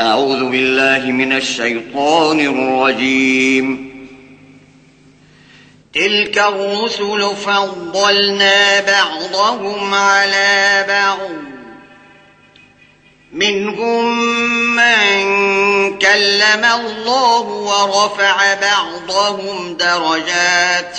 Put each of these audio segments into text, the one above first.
أعوذ بالله من الشيطان الرجيم. تلك الرسل فضلنا بعضهم على بعض. منهم من كلم الله ورفع بعضهم درجات.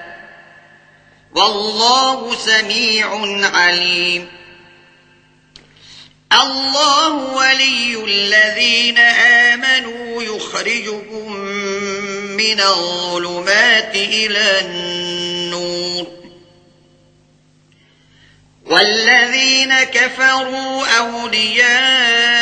والله سميع عليم. الله ولي الذين آمنوا يخرجهم من الظلمات إلى النور. والذين كفروا أولياؤهم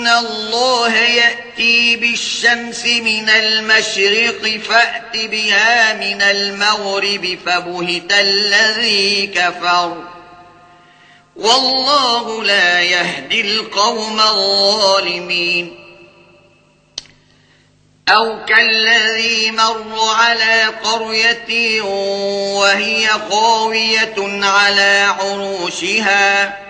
ان الله ياتي بالشمس من المشرق فات بها من المغرب فبهت الذي كفر والله لا يهدي القوم الظالمين أو كالذي مر على قرية وهي قاوية على عروشها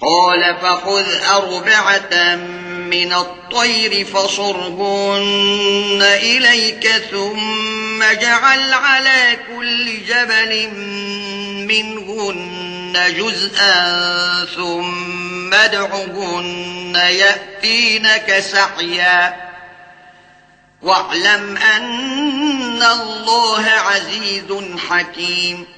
قال فخذ أربعة من الطير فصرهن إليك ثم جعل على كل جبل منهن جزءا ثم ادعهن يأتينك سعيا. واعلم أن الله عزيز حكيم.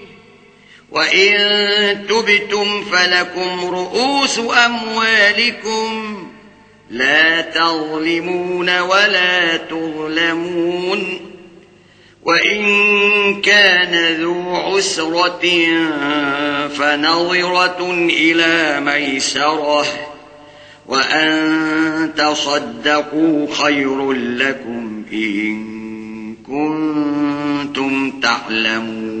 وَإِن تُبْتُمْ فَلَكُمْ رُؤُوسُ أَمْوَالِكُمْ لا تظلمون ولا تظلمون وإن كان ذو عسرة فنظرة إلى ميسرة وأن تصدقوا خير لكم إن كنتم تعلمون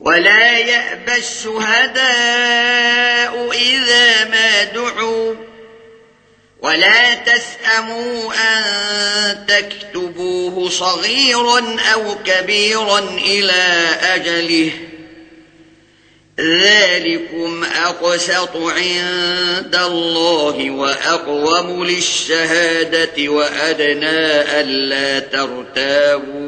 ولا يأبى الشهداء إذا ما دعوا ولا تسأموا أن تكتبوه صغيرا أو كبيرا إلى أجله. ذلكم أقسط عند الله وأقوم للشهادة وأدنى ألا ترتابوا.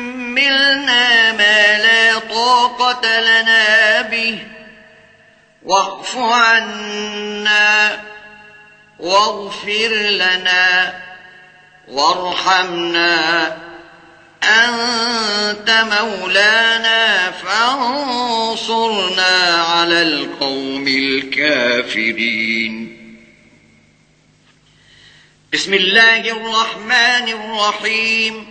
حملنا ما لا طاقة لنا به. واعف عنا واغفر لنا وارحمنا. أنت مولانا فانصرنا على القوم الكافرين. بسم الله الرحمن الرحيم.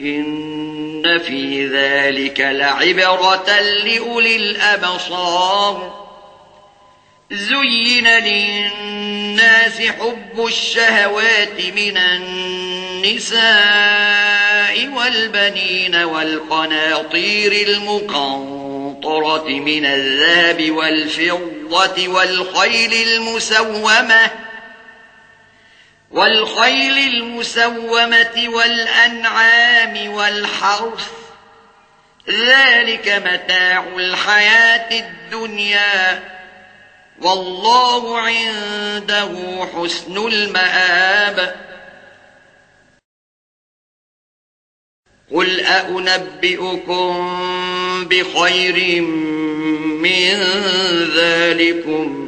إن في ذلك لعبرة لأولي الأبصار زين للناس حب الشهوات من النساء والبنين والقناطير المقنطرة من الذاب والفضة والخيل المسومة والخيل المسومة والأنعام والحرث. ذلك متاع الحياة الدنيا. والله عنده حسن المآب. قل أأنبئكم بخير من ذلكم.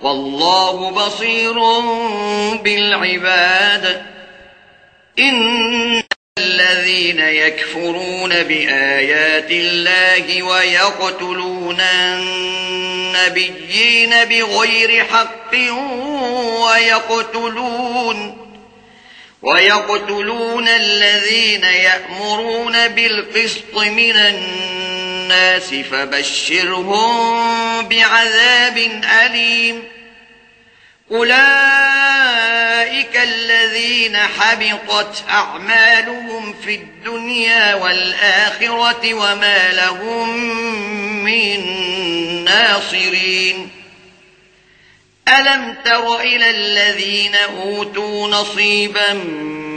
والله بصير بالعباد. إن الذين يكفرون بآيات الله ويقتلون النبيين بغير حق ويقتلون ويقتلون الذين يأمرون بالقسط من الناس الناس فبشرهم بعذاب أليم. أولئك الذين حبطت أعمالهم في الدنيا والآخرة وما لهم من ناصرين. ألم تر إلى الذين أوتوا نصيبا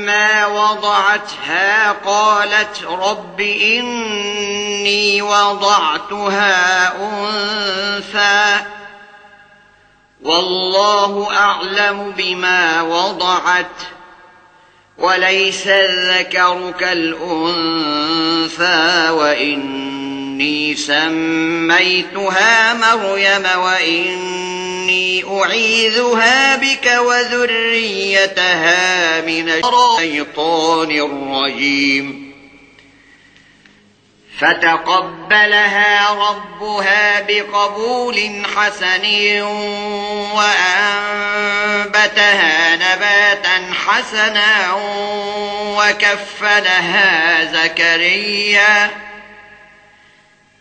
فلما وضعتها قالت رب إني وضعتها أنثى والله أعلم بما وضعت وليس الذكر كالأنفا وإن إني سميتها مريم وإني أعيذها بك وذريتها من الشيطان الرجيم. فتقبلها ربها بقبول حسن وأنبتها نباتا حسنا وكفلها زكريا.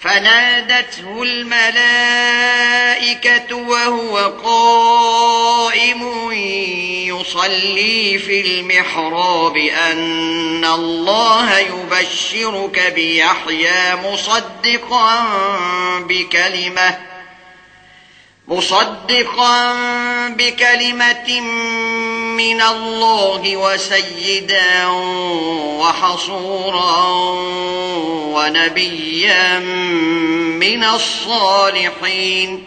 فنادته الملائكة وهو قائم يصلي في المحراب أن الله يبشرك بيحيى مصدقا بكلمة مصدقا بكلمة من الله وسيدا وحصورا ونبيا من الصالحين.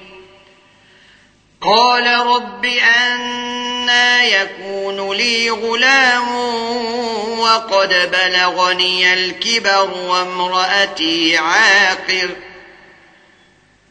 قال رب أنا يكون لي غلام وقد بلغني الكبر وامرأتي عاقر.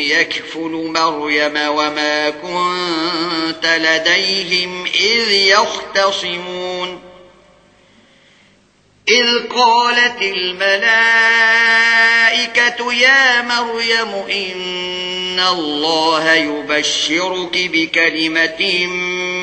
يكفل مريم وما كنت لديهم إذ يختصمون إذ قالت الملائكة يا مريم إن الله يبشرك بكلمة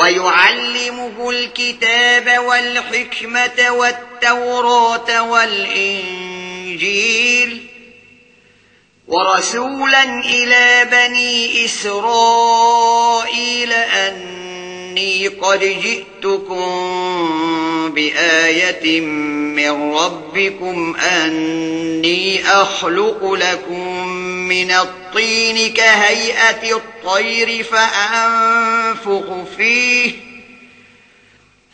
ويعلمه الكتاب والحكمة والتوراة والإنجيل ورسولا إلى بني إسرائيل أن إني قد جئتكم بآية من ربكم أني أخلق لكم من الطين كهيئة الطير فأنفق فيه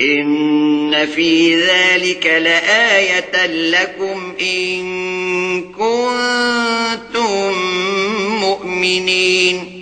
ان في ذلك لآية لكم إن كنتم مؤمنين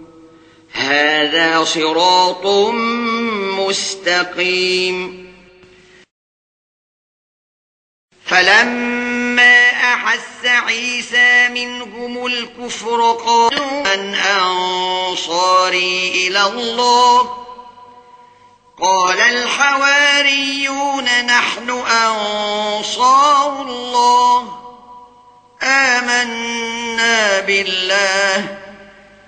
هذا صراط مستقيم. فلما أحس عيسى منهم الكفر قالوا من أنصاري إلى الله. قال الحواريون نحن أنصار الله. آمنا بالله.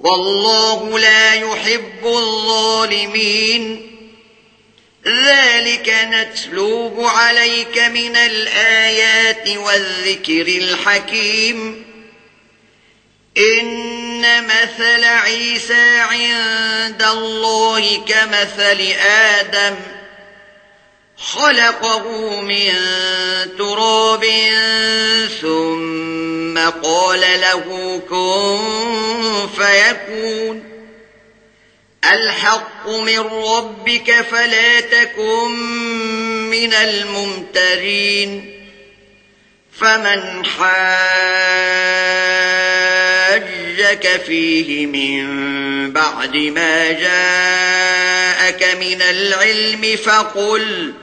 والله لا يحب الظالمين. ذلك نتلوب عليك من الآيات والذكر الحكيم. إن مثل عيسى عند الله كمثل آدم. خلقه من تراب ثم قال له كن فيكون. الحق من ربك فلا تكن من الممترين. فمن حاجك فيه من بعد ما جاءك من العلم فقل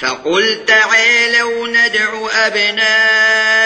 فقل تعالوا ندع أبنائك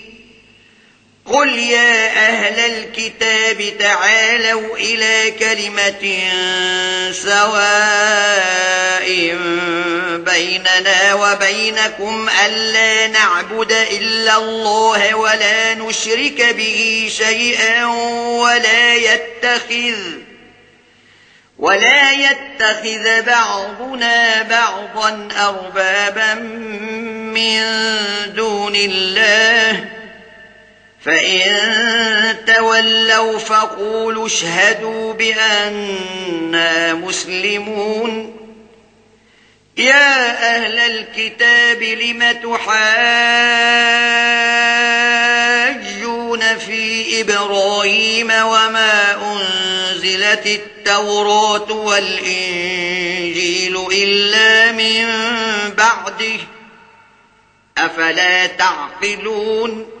قل يا أهل الكتاب تعالوا إلى كلمة سواء بيننا وبينكم ألا نعبد إلا الله ولا نشرك به شيئا ولا يتخذ ولا يتخذ بعضنا بعضا أربابا من دون الله فإن تولوا فقولوا اشهدوا بِأَنَّا مسلمون يا أهل الكتاب لم تحاجون في إبراهيم وما أنزلت التوراة والإنجيل إلا من بعده أفلا تعقلون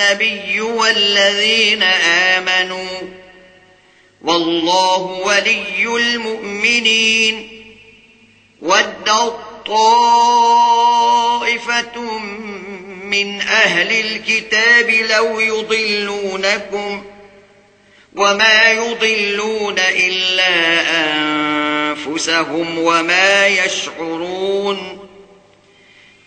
النبي والذين آمنوا والله ولي المؤمنين ود طائفة من أهل الكتاب لو يضلونكم وما يضلون إلا أنفسهم وما يشعرون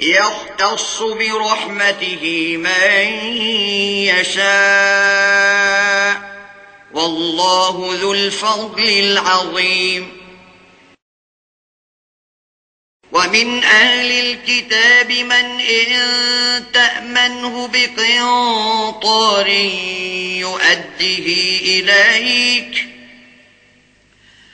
يختص برحمته من يشاء والله ذو الفضل العظيم. ومن أهل الكتاب من إن تأمنه بقنطار يؤديه إليك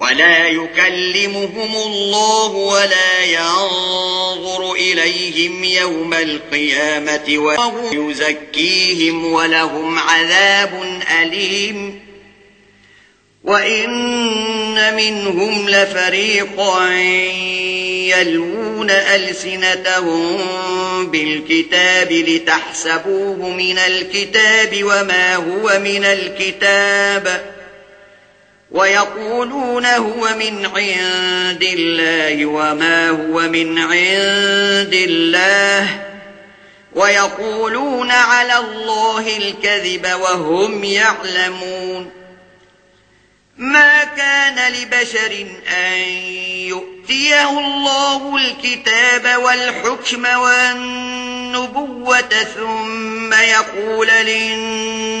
ولا يكلمهم الله ولا ينظر إليهم يوم القيامة وهو يزكيهم ولهم عذاب أليم. وإن منهم لفريقا يلون ألسنتهم بالكتاب لتحسبوه من الكتاب وما هو من الكتاب. وَيَقُولُونَ هُوَ مِنْ عِنْدِ اللَّهِ وَمَا هُوَ مِنْ عِنْدِ اللَّهِ وَيَقُولُونَ عَلَى اللَّهِ الْكَذِبَ وَهُمْ يَعْلَمُونَ ما كان لبشر أن يؤتيه الله الكتاب والحكم والنبوة ثم يقول للناس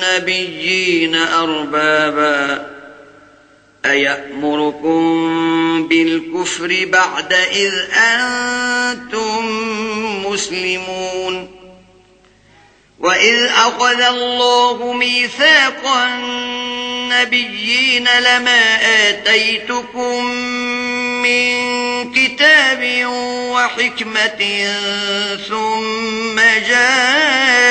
النبيين أربابا أيأمركم بالكفر بعد إذ أنتم مسلمون وإذ أخذ الله ميثاق النبيين لما آتيتكم من كتاب وحكمة ثم جاءكم